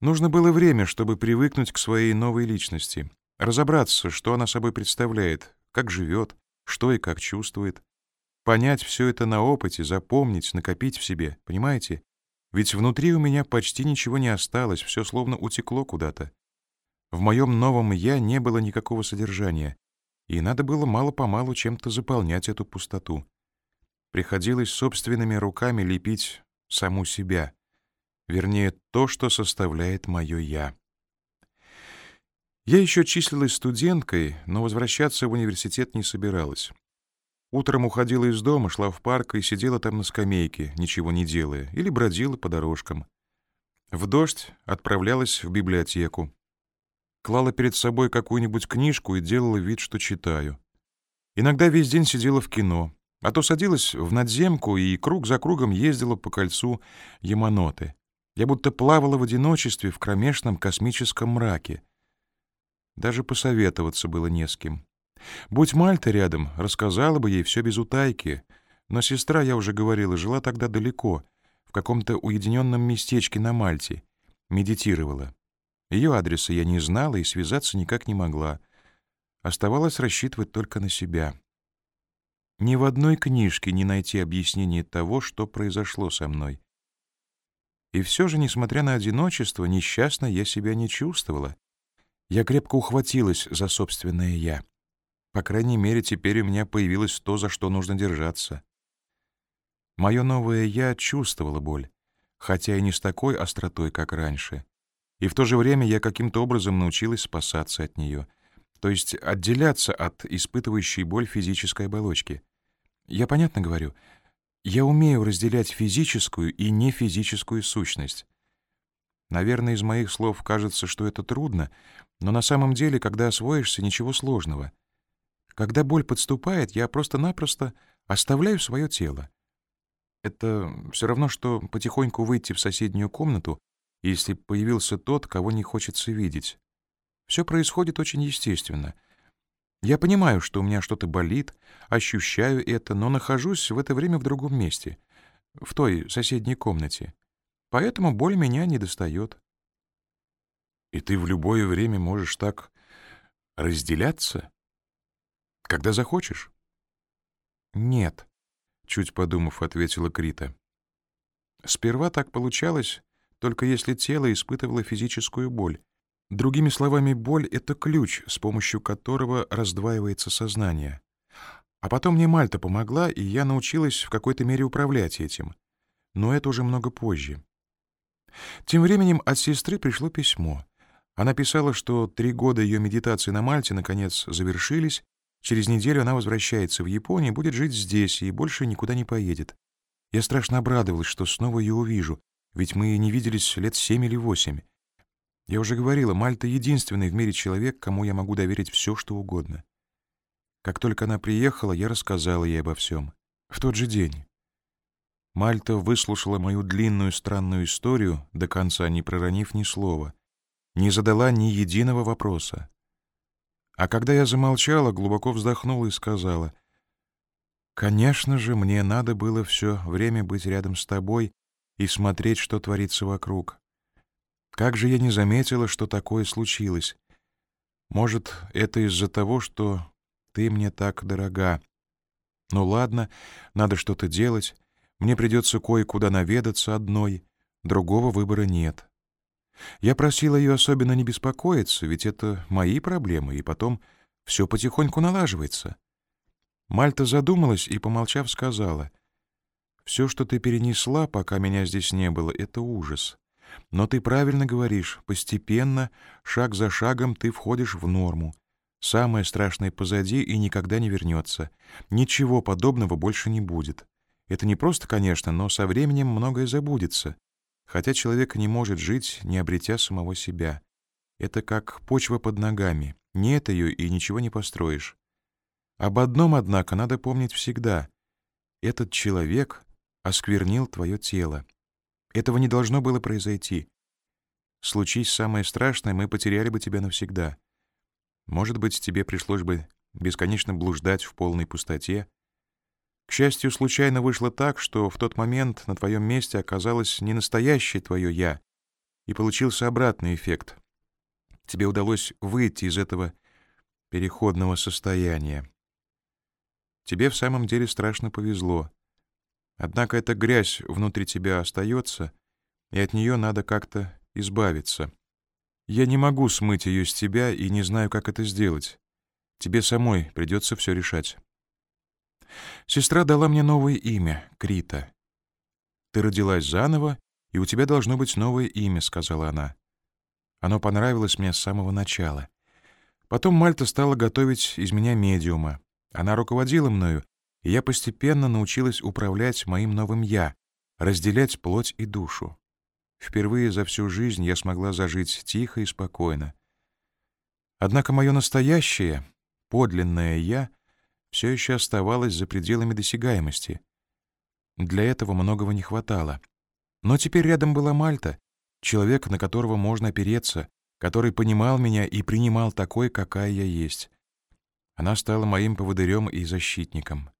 Нужно было время, чтобы привыкнуть к своей новой личности, разобраться, что она собой представляет, как живет, что и как чувствует. Понять все это на опыте, запомнить, накопить в себе, понимаете? Ведь внутри у меня почти ничего не осталось, все словно утекло куда-то. В моем новом «я» не было никакого содержания, и надо было мало-помалу чем-то заполнять эту пустоту. Приходилось собственными руками лепить саму себя, вернее, то, что составляет мое «я». Я еще числилась студенткой, но возвращаться в университет не собиралась. Утром уходила из дома, шла в парк и сидела там на скамейке, ничего не делая, или бродила по дорожкам. В дождь отправлялась в библиотеку. Клала перед собой какую-нибудь книжку и делала вид, что читаю. Иногда весь день сидела в кино, а то садилась в надземку и круг за кругом ездила по кольцу Яманоты. Я будто плавала в одиночестве в кромешном космическом мраке. Даже посоветоваться было не с кем. Будь Мальта рядом, рассказала бы ей все без утайки. Но сестра, я уже говорила, жила тогда далеко, в каком-то уединенном местечке на Мальте. Медитировала. Ее адреса я не знала и связаться никак не могла. Оставалось рассчитывать только на себя. Ни в одной книжке не найти объяснение того, что произошло со мной. И все же, несмотря на одиночество, несчастно я себя не чувствовала. Я крепко ухватилась за собственное «я». По крайней мере, теперь у меня появилось то, за что нужно держаться. Мое новое «я» чувствовало боль, хотя и не с такой остротой, как раньше. И в то же время я каким-то образом научилась спасаться от нее, то есть отделяться от испытывающей боль физической оболочки. Я понятно говорю? Я умею разделять физическую и нефизическую сущность. Наверное, из моих слов кажется, что это трудно, но на самом деле, когда освоишься, ничего сложного. Когда боль подступает, я просто-напросто оставляю свое тело. Это все равно, что потихоньку выйти в соседнюю комнату, если появился тот, кого не хочется видеть. Все происходит очень естественно. Я понимаю, что у меня что-то болит, ощущаю это, но нахожусь в это время в другом месте, в той соседней комнате. Поэтому боль меня не достает. И ты в любое время можешь так разделяться, когда захочешь? Нет, чуть подумав, ответила Крита. Сперва так получалось, только если тело испытывало физическую боль. Другими словами, боль — это ключ, с помощью которого раздваивается сознание. А потом мне Мальта помогла, и я научилась в какой-то мере управлять этим. Но это уже много позже. Тем временем от сестры пришло письмо. Она писала, что три года ее медитации на Мальте наконец завершились, через неделю она возвращается в Японию, будет жить здесь и больше никуда не поедет. Я страшно обрадовалась, что снова ее увижу, ведь мы не виделись лет семь или восемь. Я уже говорила, Мальта — единственный в мире человек, кому я могу доверить все, что угодно. Как только она приехала, я рассказала ей обо всем. В тот же день. Мальта выслушала мою длинную странную историю, до конца не проронив ни слова — не задала ни единого вопроса. А когда я замолчала, глубоко вздохнула и сказала, «Конечно же, мне надо было все время быть рядом с тобой и смотреть, что творится вокруг. Как же я не заметила, что такое случилось? Может, это из-за того, что ты мне так дорога. Ну ладно, надо что-то делать, мне придется кое-куда наведаться одной, другого выбора нет. Я просила ее особенно не беспокоиться, ведь это мои проблемы, и потом все потихоньку налаживается. Мальта задумалась и, помолчав, сказала, «Все, что ты перенесла, пока меня здесь не было, — это ужас. Но ты правильно говоришь, постепенно, шаг за шагом ты входишь в норму. Самое страшное позади и никогда не вернется. Ничего подобного больше не будет. Это не просто, конечно, но со временем многое забудется. Хотя человек не может жить, не обретя самого себя. Это как почва под ногами. Нет ее, и ничего не построишь. Об одном, однако, надо помнить всегда. Этот человек осквернил твое тело. Этого не должно было произойти. Случись самое страшное, мы потеряли бы тебя навсегда. Может быть, тебе пришлось бы бесконечно блуждать в полной пустоте, к счастью, случайно вышло так, что в тот момент на твоем месте оказалось не настоящее твое «я», и получился обратный эффект. Тебе удалось выйти из этого переходного состояния. Тебе в самом деле страшно повезло. Однако эта грязь внутри тебя остается, и от нее надо как-то избавиться. Я не могу смыть ее с тебя и не знаю, как это сделать. Тебе самой придется все решать. Сестра дала мне новое имя — Крита. Ты родилась заново, и у тебя должно быть новое имя, — сказала она. Оно понравилось мне с самого начала. Потом Мальта стала готовить из меня медиума. Она руководила мною, я постепенно научилась управлять моим новым «я», разделять плоть и душу. Впервые за всю жизнь я смогла зажить тихо и спокойно. Однако мое настоящее, подлинное «я» все еще оставалось за пределами досягаемости. Для этого многого не хватало. Но теперь рядом была Мальта, человек, на которого можно опереться, который понимал меня и принимал такой, какая я есть. Она стала моим поводырем и защитником.